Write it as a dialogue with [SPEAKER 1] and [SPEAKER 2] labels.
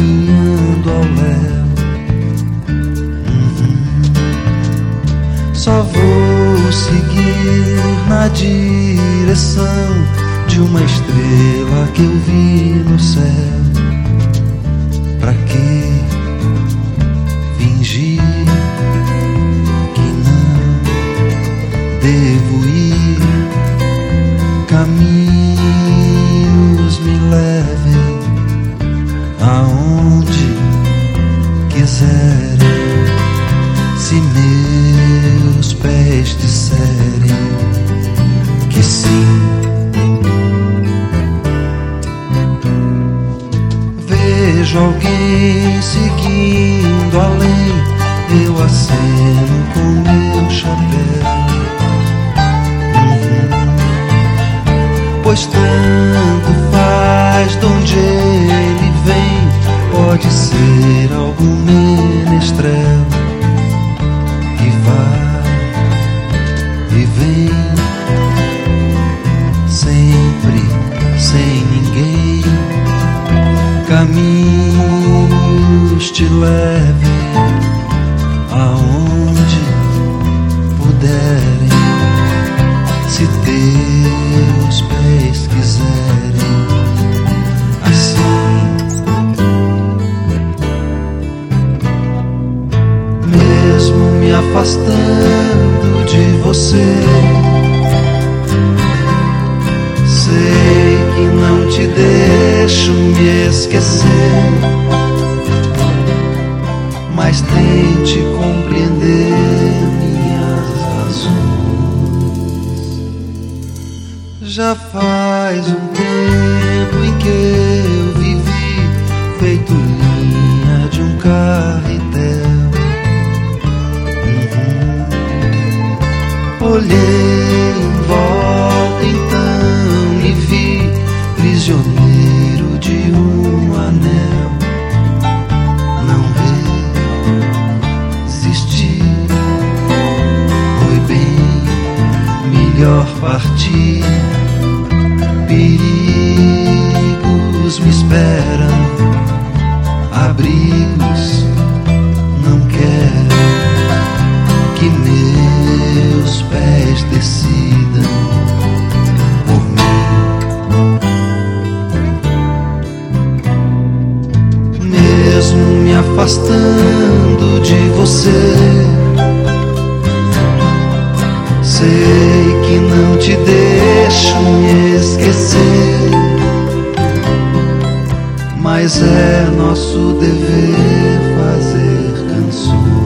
[SPEAKER 1] caminhando ao léu. Uhum. Só vou seguir na direção de uma estrela que eu vi no céu. Pra que fingir que não devo ir? Caminhos quiserem. Se meus pés disserem que sim. Vejo alguém seguindo além, eu aceno com meu chapéu. Uhum. Pois tanto faz de onde ele vem, pode ser algum e vem sempre sem ninguém. Caminhos te levem aonde puderem, se teus esquecer, mas tente compreender minhas razões. Já faz um tempo em que Perigos me esperam, abrigos não quero que meus pés decidam por mim. Mesmo me afastando de você, sei que não te deixo me esquecer, mas é nosso dever fazer canções.